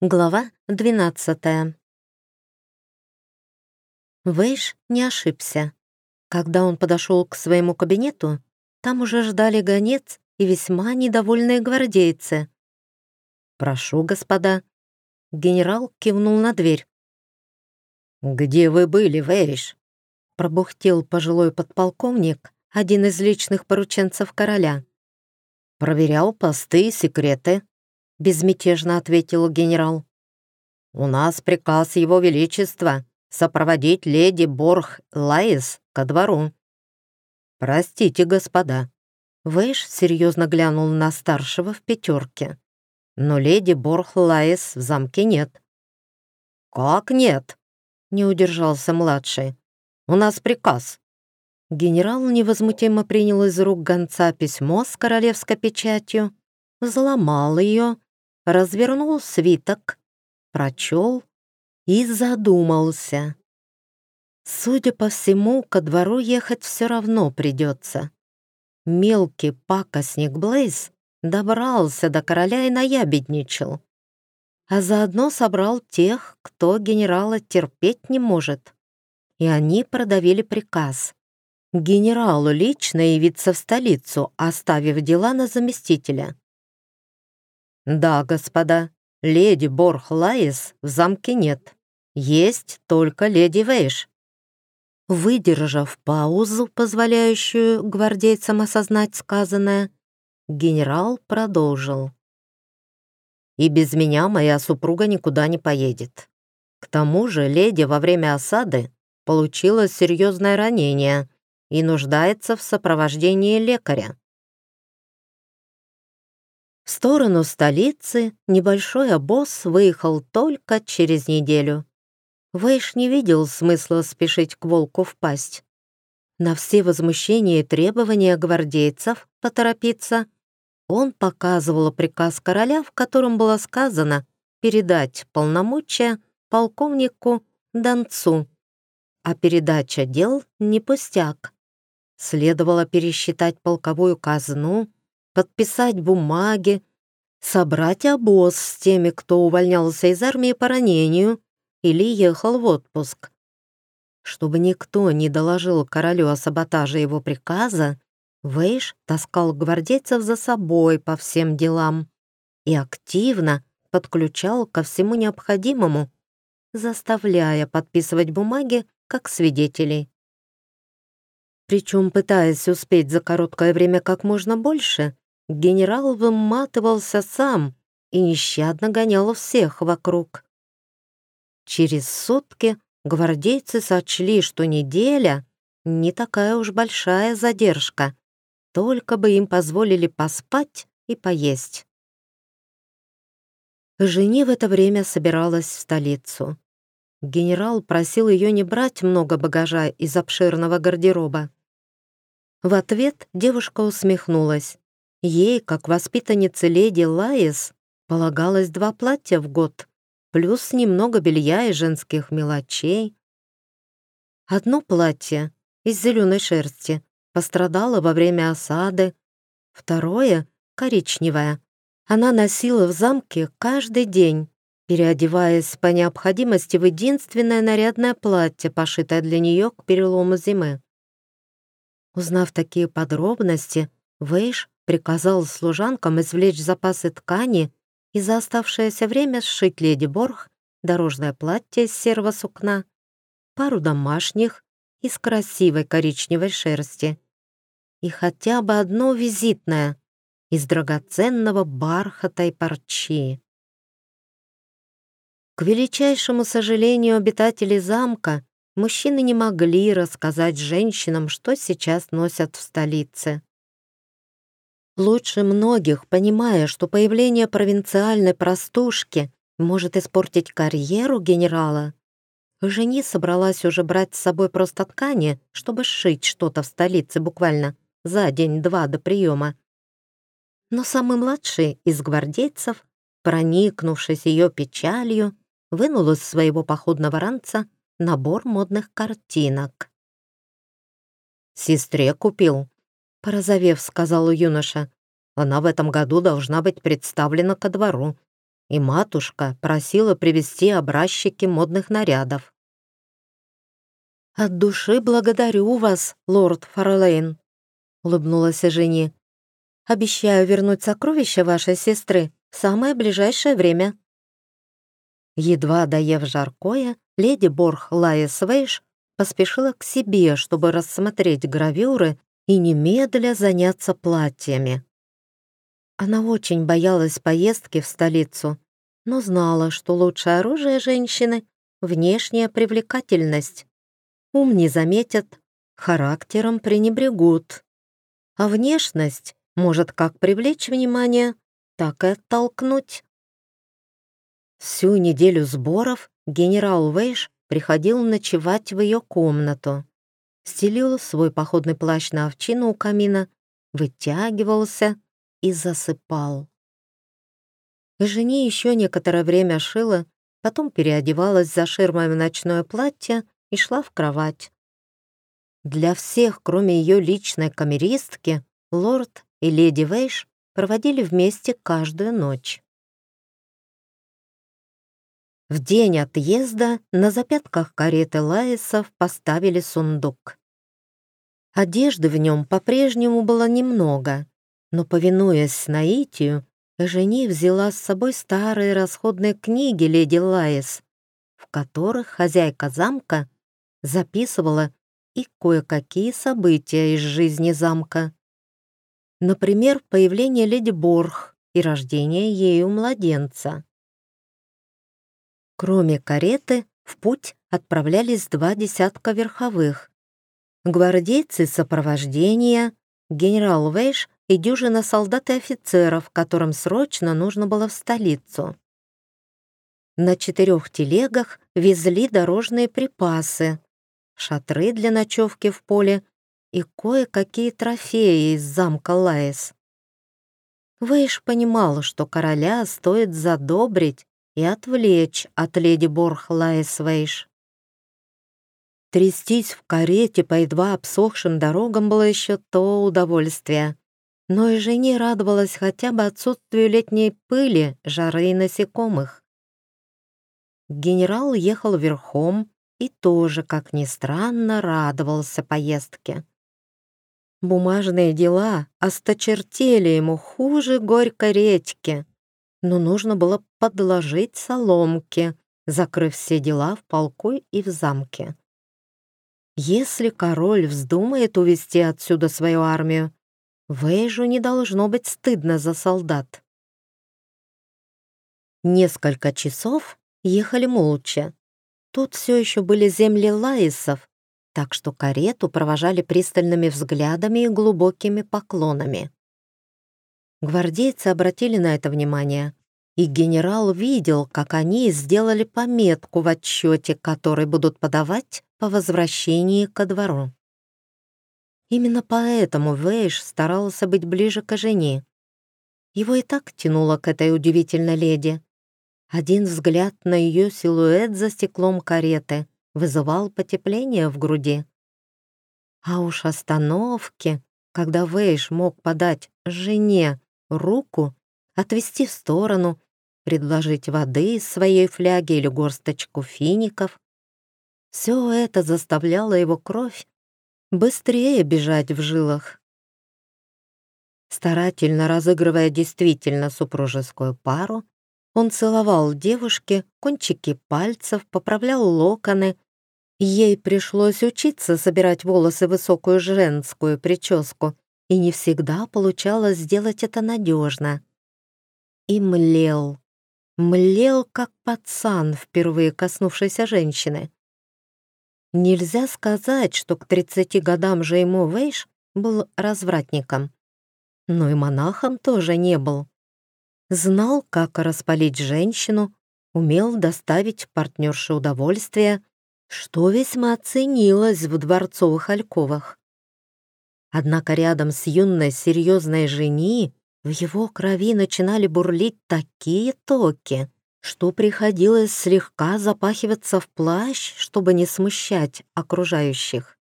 Глава 12 Вейш не ошибся. Когда он подошел к своему кабинету, там уже ждали гонец и весьма недовольные гвардейцы. «Прошу, господа». Генерал кивнул на дверь. «Где вы были, Вейш?» пробухтел пожилой подполковник, один из личных порученцев короля. «Проверял посты и секреты», — безмятежно ответил генерал. «У нас приказ Его Величества сопроводить леди Борх Лаис ко двору». «Простите, господа». Вэйш серьезно глянул на старшего в пятерке. «Но леди Борх Лаис в замке нет». «Как нет?» — не удержался младший. «У нас приказ». Генерал невозмутимо принял из рук гонца письмо с королевской печатью, взломал ее развернул свиток, прочел и задумался. Судя по всему, ко двору ехать все равно придется. Мелкий пакостник Блейз добрался до короля и наябедничал, а заодно собрал тех, кто генерала терпеть не может. И они продавили приказ. Генералу лично явиться в столицу, оставив дела на заместителя. «Да, господа, леди Борх Лаис в замке нет. Есть только леди Вейш». Выдержав паузу, позволяющую гвардейцам осознать сказанное, генерал продолжил. «И без меня моя супруга никуда не поедет. К тому же леди во время осады получила серьезное ранение и нуждается в сопровождении лекаря. В сторону столицы небольшой обоз выехал только через неделю. Вэйш не видел смысла спешить к волку в пасть. На все возмущения и требования гвардейцев поторопиться он показывал приказ короля, в котором было сказано передать полномочия полковнику Донцу. А передача дел не пустяк. Следовало пересчитать полковую казну, подписать бумаги, собрать обоз с теми, кто увольнялся из армии по ранению или ехал в отпуск. Чтобы никто не доложил королю о саботаже его приказа, Вейш таскал гвардейцев за собой по всем делам и активно подключал ко всему необходимому, заставляя подписывать бумаги как свидетелей. Причем пытаясь успеть за короткое время как можно больше, генерал выматывался сам и нещадно гонял всех вокруг. Через сутки гвардейцы сочли, что неделя — не такая уж большая задержка, только бы им позволили поспать и поесть. Жени в это время собиралась в столицу. Генерал просил ее не брать много багажа из обширного гардероба. В ответ девушка усмехнулась. Ей, как воспитаннице леди Лаис, полагалось два платья в год, плюс немного белья и женских мелочей. Одно платье из зеленой шерсти пострадало во время осады, второе, коричневое, она носила в замке каждый день, переодеваясь по необходимости в единственное нарядное платье, пошитое для нее к перелому зимы. Узнав такие подробности, Вейш приказал служанкам извлечь запасы ткани и за оставшееся время сшить леди Борг дорожное платье из серого сукна, пару домашних из красивой коричневой шерсти и хотя бы одно визитное из драгоценного бархата и парчи. К величайшему сожалению обитателей замка, мужчины не могли рассказать женщинам, что сейчас носят в столице. Лучше многих, понимая, что появление провинциальной простушки может испортить карьеру генерала, жени собралась уже брать с собой просто ткани, чтобы сшить что-то в столице буквально за день-два до приема. Но самый младший из гвардейцев, проникнувшись ее печалью, вынул из своего походного ранца набор модных картинок. «Сестре купил», порозовев, сказал юноша. «Она в этом году должна быть представлена ко двору. и матушка просила привезти образчики модных нарядов. «От души благодарю вас, лорд Фарлейн», — улыбнулась жени. «Обещаю вернуть сокровища вашей сестры в самое ближайшее время». Едва доев жаркое, леди Борх Лаис Вейш поспешила к себе, чтобы рассмотреть гравюры и немедля заняться платьями. Она очень боялась поездки в столицу, но знала, что лучшее оружие женщины — внешняя привлекательность. Ум не заметят, характером пренебрегут. А внешность может как привлечь внимание, так и оттолкнуть. Всю неделю сборов генерал Вейш приходил ночевать в ее комнату. Стелил свой походный плащ на овчину у камина, вытягивался и засыпал. Жене еще некоторое время шила, потом переодевалась за ширмой в ночное платье и шла в кровать. Для всех, кроме ее личной камеристки, лорд и леди Вейш проводили вместе каждую ночь. В день отъезда на запятках кареты Лаисов поставили сундук. Одежды в нем по-прежнему было немного, но, повинуясь наитию, Жени взяла с собой старые расходные книги леди Лаис, в которых хозяйка замка записывала и кое-какие события из жизни замка. Например, появление леди Борх и рождение ею младенца. Кроме кареты, в путь отправлялись два десятка верховых. Гвардейцы сопровождения, генерал Вейш и дюжина солдат и офицеров, которым срочно нужно было в столицу. На четырех телегах везли дорожные припасы, шатры для ночевки в поле и кое-какие трофеи из замка Лаис. Вейш понимал, что короля стоит задобрить и отвлечь от леди Борх Лаисвейш. Трястись в карете по едва обсохшим дорогам было еще то удовольствие. Но и жене радовалась хотя бы отсутствию летней пыли, жары и насекомых. Генерал ехал верхом и тоже, как ни странно, радовался поездке. Бумажные дела осточертели ему хуже горькой редьки но нужно было подложить соломки, закрыв все дела в полку и в замке. Если король вздумает увести отсюда свою армию, Вейжу не должно быть стыдно за солдат. Несколько часов ехали молча. Тут все еще были земли лаисов, так что карету провожали пристальными взглядами и глубокими поклонами. Гвардейцы обратили на это внимание, и генерал видел, как они сделали пометку в отчете, который будут подавать по возвращении ко двору. Именно поэтому Вейш старался быть ближе к жене. Его и так тянуло к этой удивительной леди. Один взгляд на ее силуэт за стеклом кареты вызывал потепление в груди. А уж остановки, когда Вейш мог подать жене руку, отвести в сторону, предложить воды из своей фляги или горсточку фиников. Все это заставляло его кровь быстрее бежать в жилах. Старательно разыгрывая действительно супружескую пару, он целовал девушке кончики пальцев, поправлял локоны. Ей пришлось учиться собирать волосы в высокую женскую прическу, и не всегда получалось сделать это надежно. И млел. Млел, как пацан, впервые коснувшийся женщины. Нельзя сказать, что к 30 годам же ему Вейш был развратником. Но и монахом тоже не был. Знал, как распалить женщину, умел доставить партнерше удовольствие, что весьма ценилось в дворцовых альковах. Однако рядом с юной серьезной жени в его крови начинали бурлить такие токи, что приходилось слегка запахиваться в плащ, чтобы не смущать окружающих.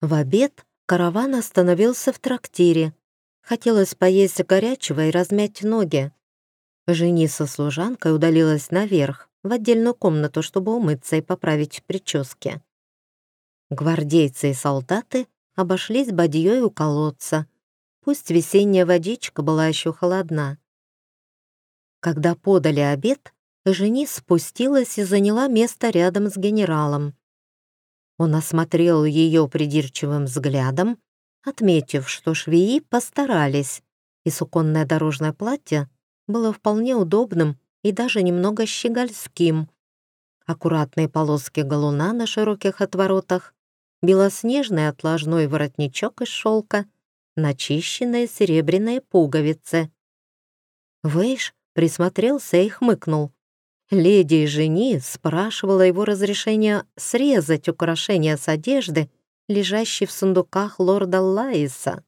В обед караван остановился в трактире. Хотелось поесть горячего и размять ноги. Жени со служанкой удалилась наверх, в отдельную комнату, чтобы умыться и поправить прически. Гвардейцы и солдаты обошлись бадьей у колодца. Пусть весенняя водичка была еще холодна. Когда подали обед, жени спустилась и заняла место рядом с генералом. Он осмотрел ее придирчивым взглядом, отметив, что швеи постарались, и суконное дорожное платье было вполне удобным и даже немного щегольским. Аккуратные полоски галуна на широких отворотах, белоснежный отложной воротничок из шелка, начищенные серебряные пуговицы. Вейш присмотрелся и хмыкнул. Леди и жени спрашивала его разрешения срезать украшения с одежды, лежащей в сундуках лорда Лаиса.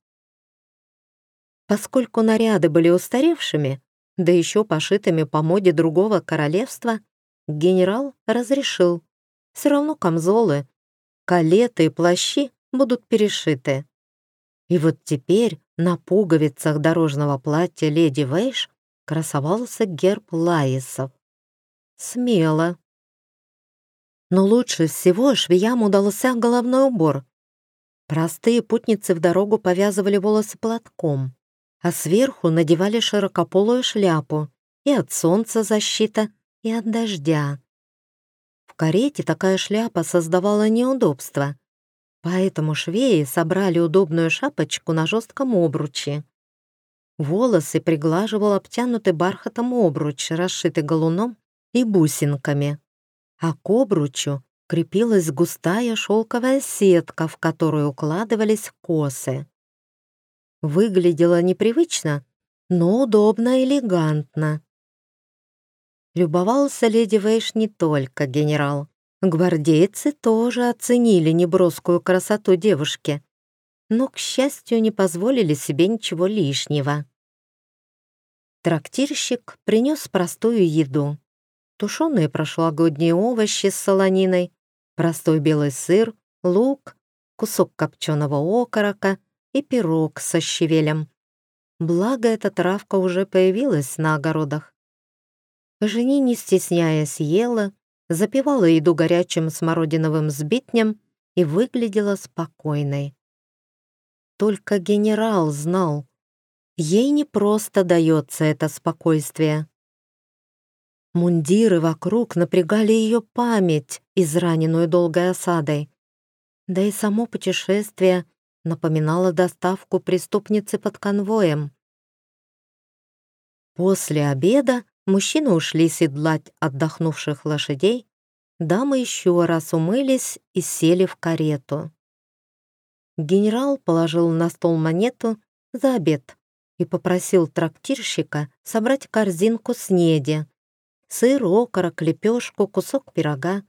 Поскольку наряды были устаревшими, да еще пошитыми по моде другого королевства, генерал разрешил. Все равно камзолы, калеты и плащи будут перешиты. И вот теперь на пуговицах дорожного платья леди Вейш красовался герб Лаисов. Смело. Но лучше всего швеям удался головной убор. Простые путницы в дорогу повязывали волосы платком, а сверху надевали широкополую шляпу и от солнца защита, и от дождя. Карете такая шляпа создавала неудобства, поэтому швеи собрали удобную шапочку на жестком обруче. Волосы приглаживал обтянутый бархатом обруч, расшитый галуном и бусинками, а к обручу крепилась густая шелковая сетка, в которую укладывались косы. Выглядело непривычно, но удобно и элегантно. Любовался леди Вейш не только генерал. Гвардейцы тоже оценили неброскую красоту девушки, но, к счастью, не позволили себе ничего лишнего. Трактирщик принес простую еду. Тушеные прошлогодние овощи с солониной, простой белый сыр, лук, кусок копченого окорока и пирог со щавелем. Благо, эта травка уже появилась на огородах. Жени, не стесняясь, ела, запивала еду горячим смородиновым сбитнем и выглядела спокойной. Только генерал знал, ей не просто дается это спокойствие. Мундиры вокруг напрягали ее память, израненную долгой осадой. Да и само путешествие напоминало доставку преступницы под конвоем. После обеда мужчины ушли седлать отдохнувших лошадей, дамы еще раз умылись и сели в карету. Генерал положил на стол монету за обед и попросил трактирщика собрать корзинку снеди, сыр, окорок, лепешку, кусок пирога,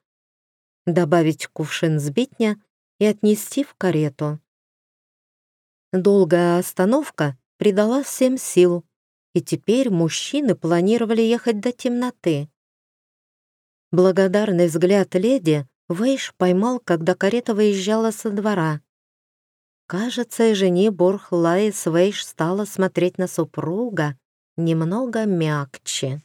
добавить кувшин сбитня и отнести в карету. Долгая остановка придала всем сил, и теперь мужчины планировали ехать до темноты. Благодарный взгляд леди Вейш поймал, когда карета выезжала со двора. Кажется, и жене Борх Лайс Вейш стала смотреть на супруга немного мягче.